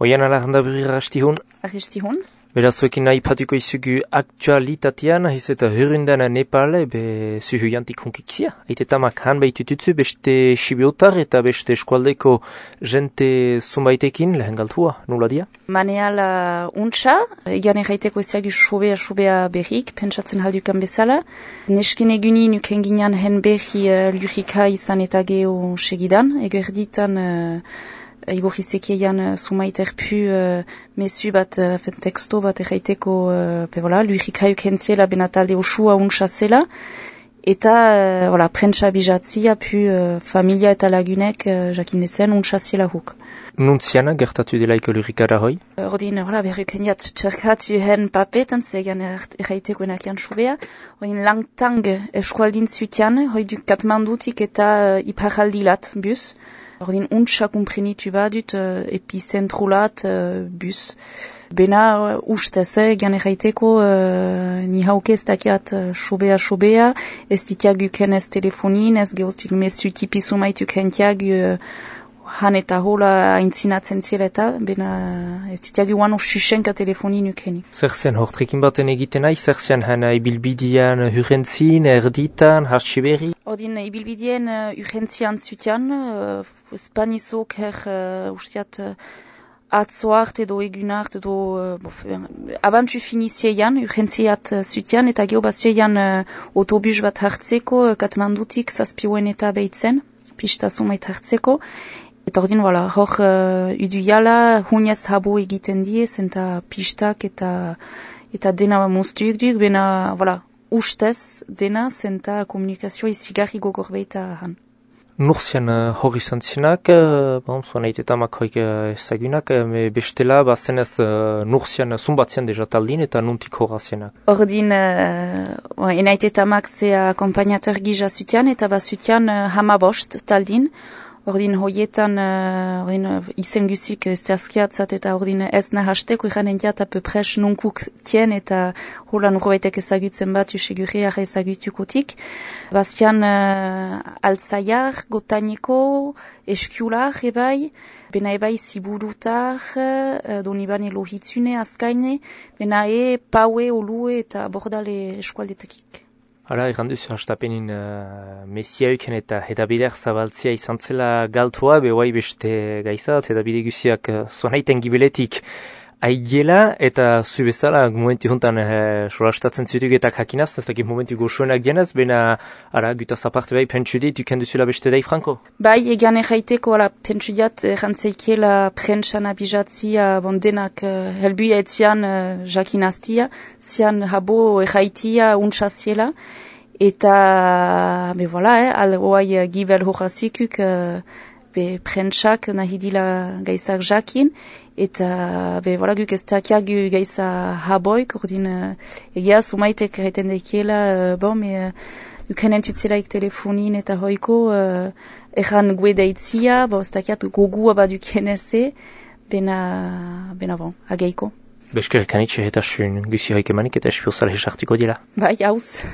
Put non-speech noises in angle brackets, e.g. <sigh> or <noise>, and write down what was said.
Oian alaganda berri rastihun. Aristihun. Beraz, zuekin nahi patuko izugu aktualitatean, hiz eta hurrindana Nepal, be zuhu jantik hunkikzia. Aite tamak han behitu tutsu, beste sibiotar eta beste eskualdeko jente zumbaitekin lehen galtua, nula dia? Maneal uh, untsa, egan erraiteko ez jagu sobea sobea berrik, pentsatzen haldukan bezala. Nesken eguni nuken ginean hen berri uh, lurika izan eta geho segidan, ego erditan... Uh, Igor Izekiean uh, sumait erpu uh, mesu bat, uh, teksto bat erraiteko, uh, pe voilà, luirik haiuk hentziela benatalde usua untsa zela, eta uh, voilà, prentsa bijatzia pu uh, familia eta lagunek uh, jakin ezen untsa zela huk. Nuntziana gertatu delaiko lurikara hoi? Ordin, hola, berruk heniat txerkatu hen papetan, zegan erraiteko enakian sobea. Ordin, langtang eskualdin zutian, hoi du katmandutik eta uh, iparaldilat bus. Ordin untsa kumprenitu badut uh, epizentrulat uh, bus. Bena uh, ustez, eh, gan erraiteko uh, ni hauke ez dakiat uh, sobea-sobea, ez ditiagu ken ez telefonin, ez gehoztik mesu tipizu maitu kentiagu uh, han eta hola aintzinatzen zela eta bena ez ditiagu guano susenka telefonin ukeni. Zer zen hortrekin baten egiten nahi, zer zen hana ibilbidian hurrentzin, erditan, hartxiberri? Odin ibilbidien uh, urgentzian zutian, uh, Spanizok her uh, ustiat uh, atzoart edo egunart edo uh, bof, uh, abantzu finiziean urgentziat uh, zutian eta geobaziean uh, autobus bat hartzeko uh, katmandutik zazpioen eta behitzen, pista sumait hartzeko. Eta ordin, voilà, hor uh, udu jala, huniaz habo egiten diez, eta pistak eta eta dena moztuik duik, bena, voilà, ustez dena zenta komunikazioa izigarri gogor behita han. Nurzian uh, hor izan zinak, uh, bon, zuen eta makoik uh, ezagunak, uh, bestela, bazen ez uh, nurzian zumbatzean deja taldin eta nuntik horra zienak. Ordin, uh, enaite eta mak zea kompainator gija zutian eta bazutian uh, hamabost taldin, Ordin hoietan, uh, ordin uh, izen guzik zehazkiatzat eta ordin ez nahasteko ikanen jat apepres nunkuk tien eta holan urbaitek ezagutzen bat usegurriak ezagutukotik. Bastian uh, altzaiar, gotaineko, eskiular ebai, bena ebai ziburutar, uh, donibane lohitzune azkaine, bena e paue, olue eta bordale eskualdetekik. Hala, egan duzu hastapenin uh, mesiauken eta edabideak zabaltzia izan zela galtua, behoai beste gaizat, edabide guziak uh, zonaiten gibeletik aigiela, eta zu bezala, momentu juntan uh, solastatzen zutuk eta kakinaz, ez dakit momentu goxuenak dienaz, bena, ara, guta zaparte bai, pentsu dit, duken duzula beste dai, Franco? Bai, egan erraiteko, ala, pentsu diat, errantzeikela prentsan abizatzia, bon, denak uh, helbuia etzian uh, jakinaztia, zian habo erraitia untsaziela, eta, be voilà, eh, al oai gibel horazikuk, uh, be prentsak nahi dila gaizak jakin, eta be voilà, guk ez takiak gu gaiza haboik, ordin uh, egia sumaitek erreten dekiela, uh, bon, me, uh, ukenen tutzelaik telefonin eta hoiko, uh, erran gue deitzia, bo, ez takiat gogua badukien eze, bena, bena bon, ageiko. Beskerrik anitxe eta sun, guzi hoik emanik eta espiozala esartiko dira. Bai, hauz. <laughs>